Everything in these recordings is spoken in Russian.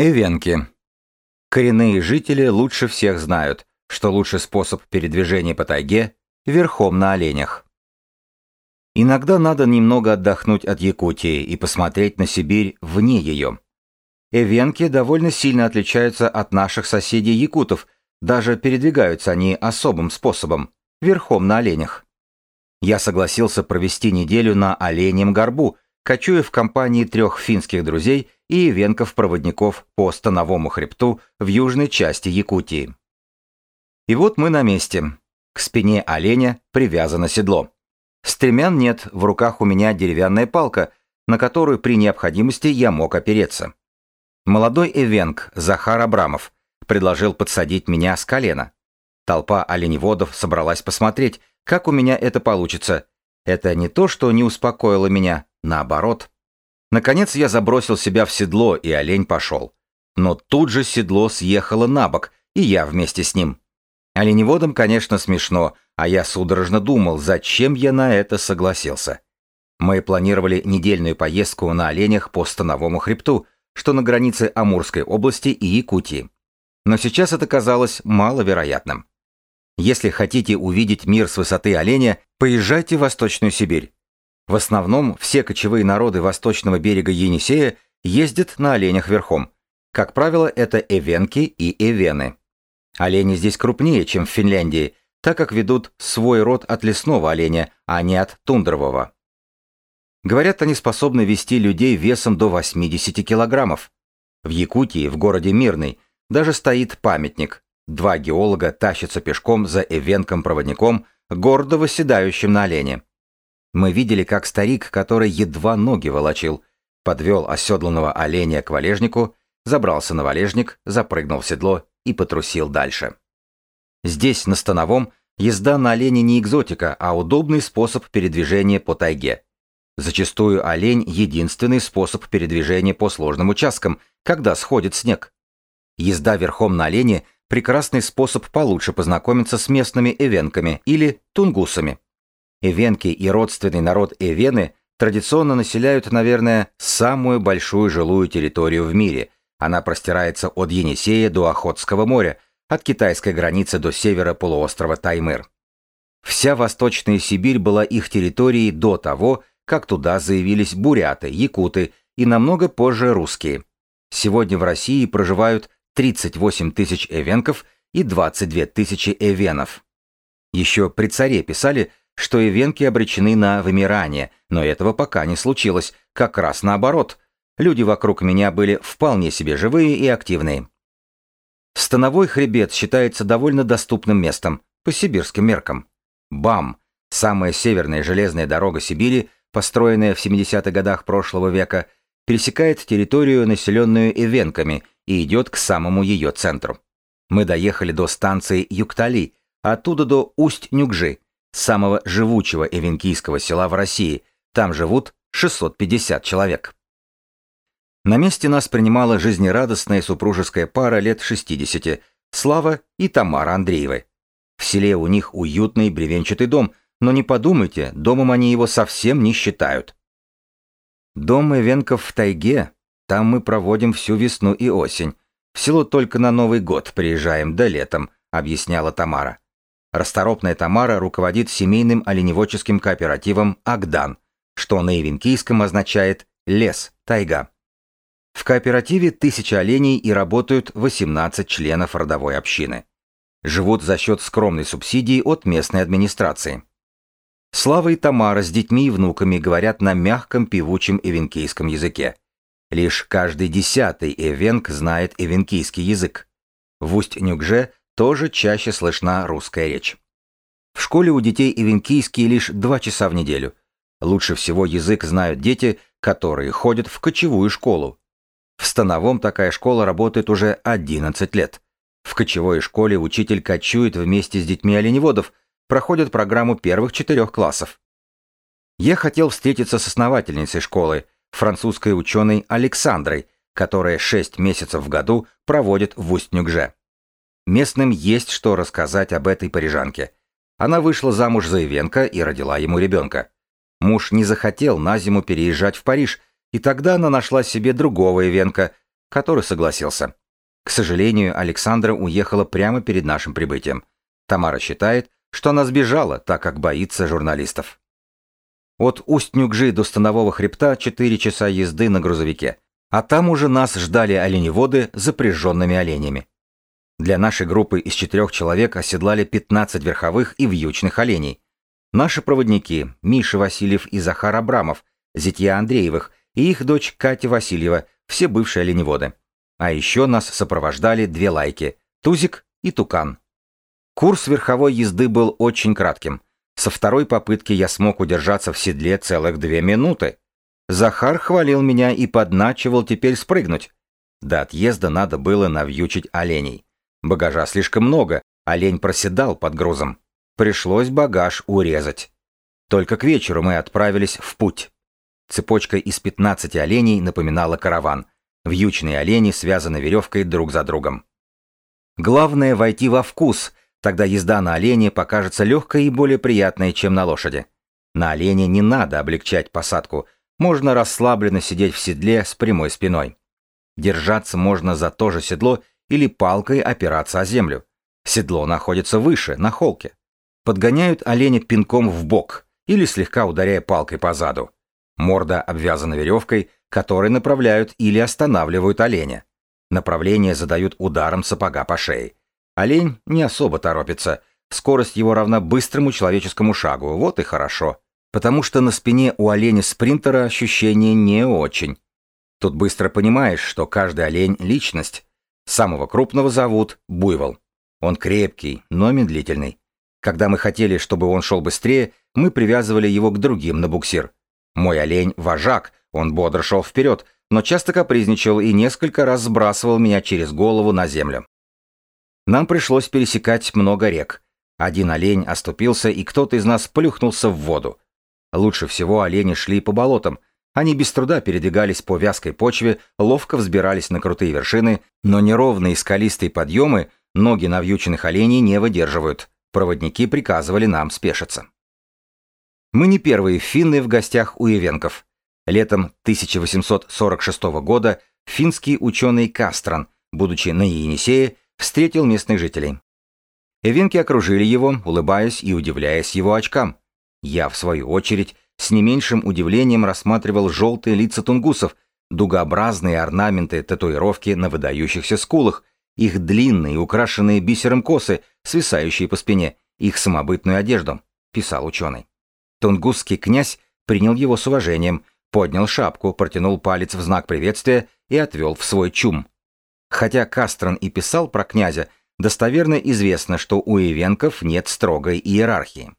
Эвенки. Коренные жители лучше всех знают, что лучший способ передвижения по тайге – верхом на оленях. Иногда надо немного отдохнуть от Якутии и посмотреть на Сибирь вне ее. Эвенки довольно сильно отличаются от наших соседей якутов, даже передвигаются они особым способом – верхом на оленях. Я согласился провести неделю на оленем горбу, кочуя в компании трех финских друзей – и венков-проводников по Становому хребту в южной части Якутии. И вот мы на месте. К спине оленя привязано седло. Стремян нет, в руках у меня деревянная палка, на которую при необходимости я мог опереться. Молодой эвенк Захар Абрамов предложил подсадить меня с колена. Толпа оленеводов собралась посмотреть, как у меня это получится. Это не то, что не успокоило меня, наоборот. Наконец я забросил себя в седло, и олень пошел. Но тут же седло съехало на бок, и я вместе с ним. Оленеводам, конечно, смешно, а я судорожно думал, зачем я на это согласился. Мы планировали недельную поездку на оленях по Становому хребту, что на границе Амурской области и Якутии. Но сейчас это казалось маловероятным. Если хотите увидеть мир с высоты оленя, поезжайте в Восточную Сибирь. В основном все кочевые народы восточного берега Енисея ездят на оленях верхом. Как правило, это эвенки и эвены. Олени здесь крупнее, чем в Финляндии, так как ведут свой род от лесного оленя, а не от тундрового. Говорят, они способны вести людей весом до 80 килограммов. В Якутии, в городе Мирный, даже стоит памятник. Два геолога тащатся пешком за эвенком-проводником, гордо восседающим на олене. Мы видели, как старик, который едва ноги волочил, подвел оседланного оленя к валежнику, забрался на валежник, запрыгнул в седло и потрусил дальше. Здесь, на Становом, езда на олене не экзотика, а удобный способ передвижения по тайге. Зачастую олень – единственный способ передвижения по сложным участкам, когда сходит снег. Езда верхом на олене – прекрасный способ получше познакомиться с местными эвенками или тунгусами. Эвенки и родственный народ Эвены традиционно населяют, наверное, самую большую жилую территорию в мире. Она простирается от Енисея до Охотского моря, от китайской границы до севера полуострова Таймыр. Вся Восточная Сибирь была их территорией до того, как туда заявились буряты, якуты и намного позже русские. Сегодня в России проживают 38 тысяч эвенков и 22 тысячи эвенов. Еще при царе писали, что ивенки обречены на вымирание, но этого пока не случилось, как раз наоборот. Люди вокруг меня были вполне себе живые и активные. Становой хребет считается довольно доступным местом, по сибирским меркам. БАМ, самая северная железная дорога Сибири, построенная в 70-х годах прошлого века, пересекает территорию, населенную ивенками, и идет к самому ее центру. Мы доехали до станции Юктали, оттуда до Усть-Нюкжи, самого живучего эвенкийского села в России. Там живут 650 человек. На месте нас принимала жизнерадостная супружеская пара лет 60, Слава и Тамара Андреевы. В селе у них уютный бревенчатый дом, но не подумайте, домом они его совсем не считают. Дом Эвенков в тайге, там мы проводим всю весну и осень. В село только на Новый год приезжаем, да летом, объясняла Тамара. Расторопная Тамара руководит семейным оленеводческим кооперативом «Агдан», что на ивенкийском означает «лес», «тайга». В кооперативе тысяча оленей и работают 18 членов родовой общины. Живут за счет скромной субсидии от местной администрации. Слава и Тамара с детьми и внуками говорят на мягком певучем эвенкийском языке. Лишь каждый десятый эвенк знает эвенкийский язык. В Усть-Нюкже тоже чаще слышна русская речь. В школе у детей ивенкийский лишь два часа в неделю. Лучше всего язык знают дети, которые ходят в кочевую школу. В Становом такая школа работает уже 11 лет. В кочевой школе учитель кочует вместе с детьми оленеводов, проходит программу первых четырех классов. Я хотел встретиться с основательницей школы, французской ученой Александрой, которая 6 месяцев в году проводит в Усть-Нюкже. Местным есть что рассказать об этой парижанке. Она вышла замуж за Ивенко и родила ему ребенка. Муж не захотел на зиму переезжать в Париж, и тогда она нашла себе другого Ивенка, который согласился. К сожалению, Александра уехала прямо перед нашим прибытием. Тамара считает, что она сбежала, так как боится журналистов. От Усть-Нюкжи до Станового хребта 4 часа езды на грузовике, а там уже нас ждали оленеводы с запряженными оленями. Для нашей группы из четырех человек оседлали 15 верховых и вьючных оленей. Наши проводники Миша Васильев и Захар Абрамов, зятья Андреевых и их дочь Катя Васильева, все бывшие оленеводы. А еще нас сопровождали две лайки – Тузик и Тукан. Курс верховой езды был очень кратким – со второй попытки я смог удержаться в седле целых две минуты. Захар хвалил меня и подначивал теперь спрыгнуть. До отъезда надо было навьючить оленей. Багажа слишком много, олень проседал под грузом. Пришлось багаж урезать. Только к вечеру мы отправились в путь. Цепочка из 15 оленей напоминала караван. Вьючные олени связаны веревкой друг за другом. Главное войти во вкус, Тогда езда на олене покажется легкой и более приятной, чем на лошади. На олене не надо облегчать посадку, можно расслабленно сидеть в седле с прямой спиной. Держаться можно за то же седло или палкой опираться о землю. Седло находится выше, на холке. Подгоняют оленя пинком в бок или слегка ударяя палкой по заду. Морда обвязана веревкой, которой направляют или останавливают оленя. Направление задают ударом сапога по шее. Олень не особо торопится. Скорость его равна быстрому человеческому шагу. Вот и хорошо. Потому что на спине у оленя-спринтера ощущение не очень. Тут быстро понимаешь, что каждый олень — личность. Самого крупного зовут Буйвол. Он крепкий, но медлительный. Когда мы хотели, чтобы он шел быстрее, мы привязывали его к другим на буксир. Мой олень — вожак, он бодро шел вперед, но часто капризничал и несколько раз сбрасывал меня через голову на землю. Нам пришлось пересекать много рек. Один олень оступился, и кто-то из нас плюхнулся в воду. Лучше всего олени шли по болотам. Они без труда передвигались по вязкой почве, ловко взбирались на крутые вершины, но неровные скалистые подъемы ноги навьюченных оленей не выдерживают. Проводники приказывали нам спешиться. Мы не первые финны в гостях у ивенков. Летом 1846 года финский ученый Кастран, будучи на Енисее, встретил местных жителей. Эвенки окружили его, улыбаясь и удивляясь его очкам. Я, в свою очередь, с не меньшим удивлением рассматривал желтые лица тунгусов, дугообразные орнаменты татуировки на выдающихся скулах, их длинные, украшенные бисером косы, свисающие по спине, их самобытную одежду, писал ученый. Тунгусский князь принял его с уважением, поднял шапку, протянул палец в знак приветствия и отвел в свой чум. Хотя Кастрон и писал про князя, достоверно известно, что у ивенков нет строгой иерархии.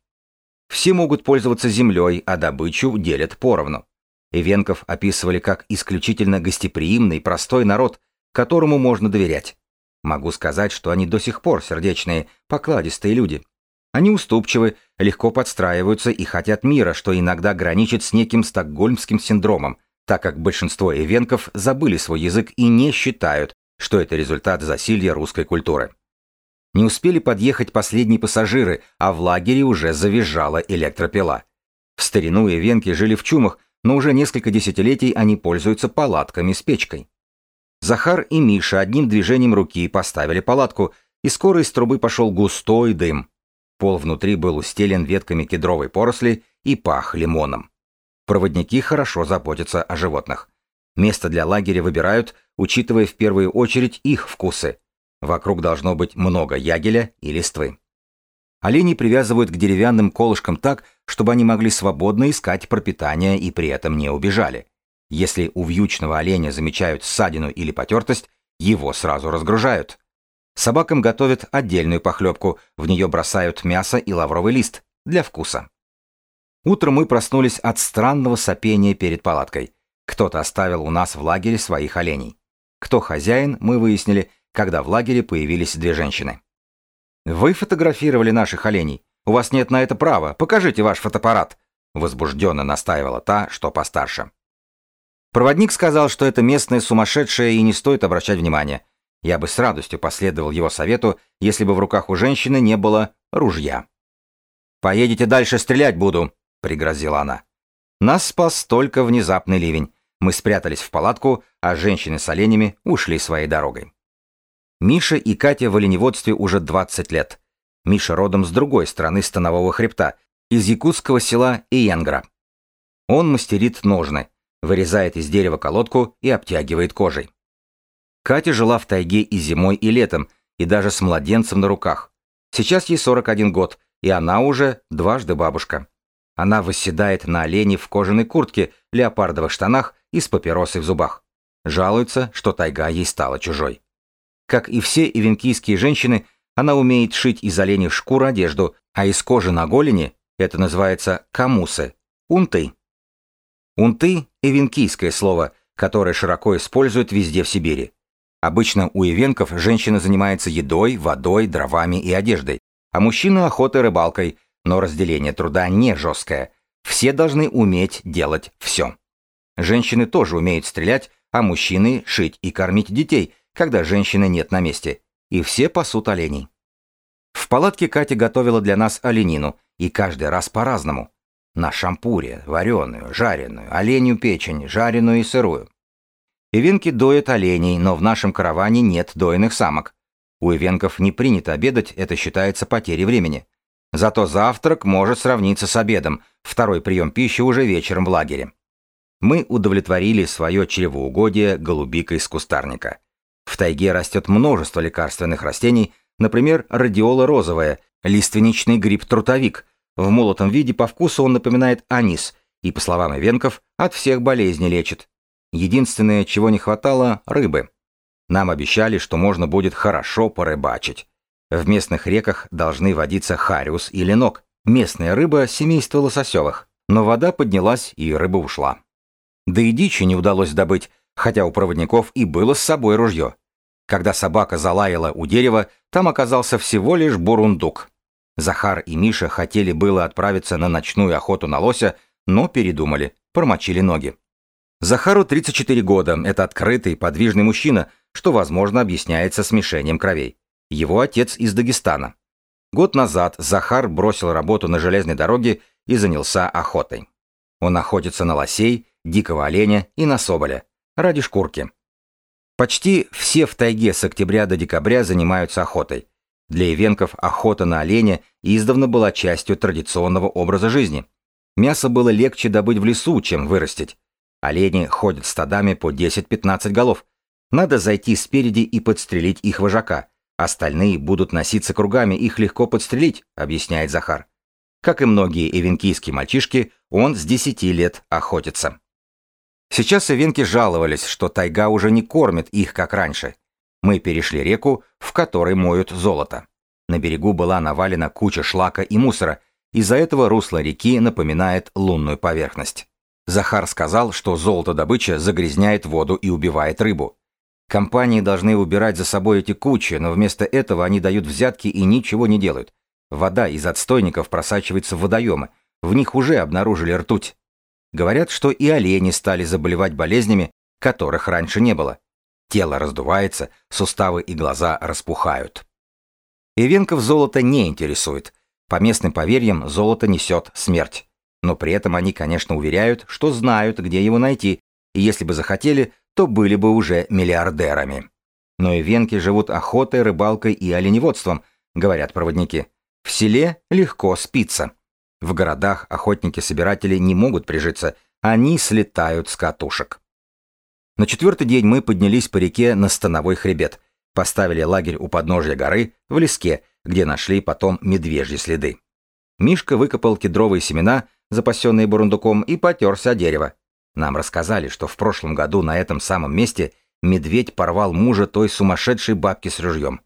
Все могут пользоваться землей, а добычу делят поровну. Ивенков описывали как исключительно гостеприимный, простой народ, которому можно доверять. Могу сказать, что они до сих пор сердечные, покладистые люди. Они уступчивы, легко подстраиваются и хотят мира, что иногда граничит с неким стокгольмским синдромом, так как большинство ивенков забыли свой язык и не считают, что это результат засилья русской культуры. Не успели подъехать последние пассажиры, а в лагере уже завизжала электропила. В старину и венки жили в чумах, но уже несколько десятилетий они пользуются палатками с печкой. Захар и Миша одним движением руки поставили палатку, и скоро из трубы пошел густой дым. Пол внутри был устелен ветками кедровой поросли и пах лимоном. Проводники хорошо заботятся о животных. Место для лагеря выбирают, учитывая в первую очередь их вкусы. Вокруг должно быть много ягеля и листвы. Оленей привязывают к деревянным колышкам так, чтобы они могли свободно искать пропитание и при этом не убежали. Если у вьючного оленя замечают ссадину или потертость, его сразу разгружают. Собакам готовят отдельную похлебку, в нее бросают мясо и лавровый лист для вкуса. Утром мы проснулись от странного сопения перед палаткой. Кто-то оставил у нас в лагере своих оленей. Кто хозяин, мы выяснили, когда в лагере появились две женщины. «Вы фотографировали наших оленей. У вас нет на это права. Покажите ваш фотоаппарат», — возбужденно настаивала та, что постарше. Проводник сказал, что это местная сумасшедшая и не стоит обращать внимания. Я бы с радостью последовал его совету, если бы в руках у женщины не было ружья. «Поедете дальше, стрелять буду», — пригрозила она. Нас спас только внезапный ливень. Мы спрятались в палатку, а женщины с оленями ушли своей дорогой. Миша и Катя в оленеводстве уже 20 лет. Миша родом с другой стороны станового хребта, из якутского села Иенгра. Он мастерит ножны, вырезает из дерева колодку и обтягивает кожей. Катя жила в тайге и зимой, и летом, и даже с младенцем на руках. Сейчас ей 41 год, и она уже дважды бабушка. Она восседает на олене в кожаной куртке, леопардовых штанах и с папиросой в зубах. Жалуется, что тайга ей стала чужой. Как и все ивенкийские женщины, она умеет шить из оленей шкур одежду, а из кожи на голени это называется камусы, унты. Унты – ивенкийское слово, которое широко используют везде в Сибири. Обычно у ивенков женщина занимается едой, водой, дровами и одеждой, а мужчина – охотой, рыбалкой, но разделение труда не жесткое. Все должны уметь делать все. Женщины тоже умеют стрелять, а мужчины – шить и кормить детей, когда женщины нет на месте. И все пасут оленей. В палатке Катя готовила для нас оленину, и каждый раз по-разному. На шампуре, вареную, жареную, оленью печень, жареную и сырую. Ивенки доят оленей, но в нашем караване нет дойных самок. У ивенков не принято обедать, это считается потерей времени. Зато завтрак может сравниться с обедом, второй прием пищи уже вечером в лагере. Мы удовлетворили свое чревоугодие голубикой из кустарника. В тайге растет множество лекарственных растений, например, радиола розовая, лиственничный гриб-трутовик. В молотом виде по вкусу он напоминает анис, и, по словам ивенков, от всех болезней лечит. Единственное, чего не хватало – рыбы. Нам обещали, что можно будет хорошо порыбачить. В местных реках должны водиться хариус и ленок, местная рыба семейства лососевых. Но вода поднялась, и рыба ушла. Да и дичи не удалось добыть, хотя у проводников и было с собой ружье. Когда собака залаяла у дерева, там оказался всего лишь бурундук. Захар и Миша хотели было отправиться на ночную охоту на лося, но передумали, промочили ноги. Захару 34 года, это открытый, подвижный мужчина, что, возможно, объясняется смешением кровей. Его отец из Дагестана. Год назад Захар бросил работу на железной дороге и занялся охотой. Он охотится на лосей, дикого оленя и на соболя. Ради шкурки. Почти все в тайге с октября до декабря занимаются охотой. Для ивенков охота на оленя издавна была частью традиционного образа жизни. Мясо было легче добыть в лесу, чем вырастить. Олени ходят стадами по 10-15 голов. Надо зайти спереди и подстрелить их вожака. Остальные будут носиться кругами, их легко подстрелить, объясняет Захар. Как и многие эвенкийские мальчишки, он с 10 лет охотится. Сейчас эвенки жаловались, что тайга уже не кормит их, как раньше. Мы перешли реку, в которой моют золото. На берегу была навалена куча шлака и мусора, из-за этого русло реки напоминает лунную поверхность. Захар сказал, что золотодобыча загрязняет воду и убивает рыбу. Компании должны убирать за собой эти кучи, но вместо этого они дают взятки и ничего не делают. Вода из отстойников просачивается в водоемы, в них уже обнаружили ртуть. Говорят, что и олени стали заболевать болезнями, которых раньше не было. Тело раздувается, суставы и глаза распухают. Ивенков золото не интересует. По местным поверьям, золото несет смерть. Но при этом они, конечно, уверяют, что знают, где его найти, и если бы захотели, то были бы уже миллиардерами. Но и венки живут охотой, рыбалкой и оленеводством, говорят проводники. В селе легко спится. В городах охотники-собиратели не могут прижиться, они слетают с катушек. На четвертый день мы поднялись по реке на Становой хребет, поставили лагерь у подножья горы, в леске, где нашли потом медвежьи следы. Мишка выкопал кедровые семена запасенные бурундуком, и потерся о дерево. Нам рассказали, что в прошлом году на этом самом месте медведь порвал мужа той сумасшедшей бабки с ружьем.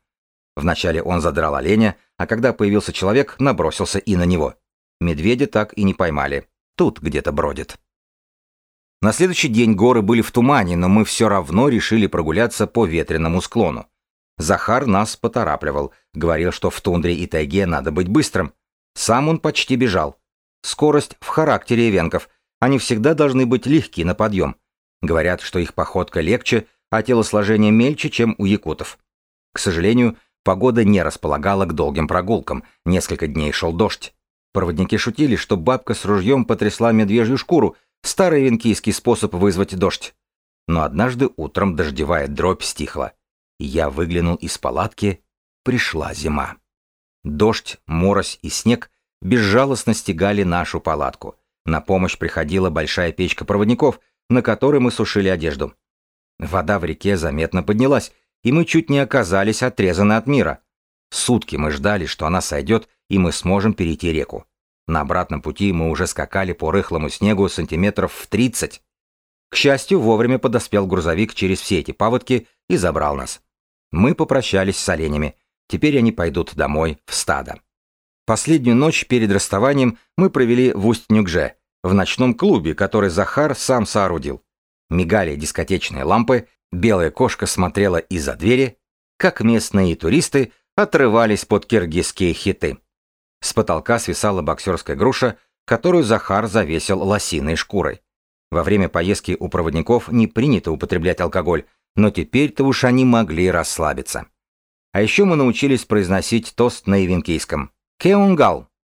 Вначале он задрал оленя, а когда появился человек, набросился и на него. Медведя так и не поймали. Тут где-то бродит. На следующий день горы были в тумане, но мы все равно решили прогуляться по ветреному склону. Захар нас поторапливал, говорил, что в тундре и тайге надо быть быстрым. Сам он почти бежал. Скорость в характере эвенков. Они всегда должны быть легки на подъем. Говорят, что их походка легче, а телосложение мельче, чем у якутов. К сожалению, погода не располагала к долгим прогулкам. Несколько дней шел дождь. Проводники шутили, что бабка с ружьем потрясла медвежью шкуру, Старый венкийский способ вызвать дождь. Но однажды утром дождевая дробь стихла. Я выглянул из палатки. Пришла зима. Дождь, морось и снег безжалостно стегали нашу палатку. На помощь приходила большая печка проводников, на которой мы сушили одежду. Вода в реке заметно поднялась, и мы чуть не оказались отрезаны от мира. Сутки мы ждали, что она сойдет, и мы сможем перейти реку. На обратном пути мы уже скакали по рыхлому снегу сантиметров в 30. К счастью, вовремя подоспел грузовик через все эти паводки и забрал нас. Мы попрощались с оленями. Теперь они пойдут домой, в стадо. Последнюю ночь перед расставанием мы провели в Усть-Нюкже, в ночном клубе, который Захар сам соорудил. Мигали дискотечные лампы, белая кошка смотрела из-за двери, как местные туристы отрывались под киргизские хиты. С потолка свисала боксерская груша, которую Захар завесил лосиной шкурой. Во время поездки у проводников не принято употреблять алкоголь, но теперь-то уж они могли расслабиться. А еще мы научились произносить тост на ивенкийском. «Кеунгал»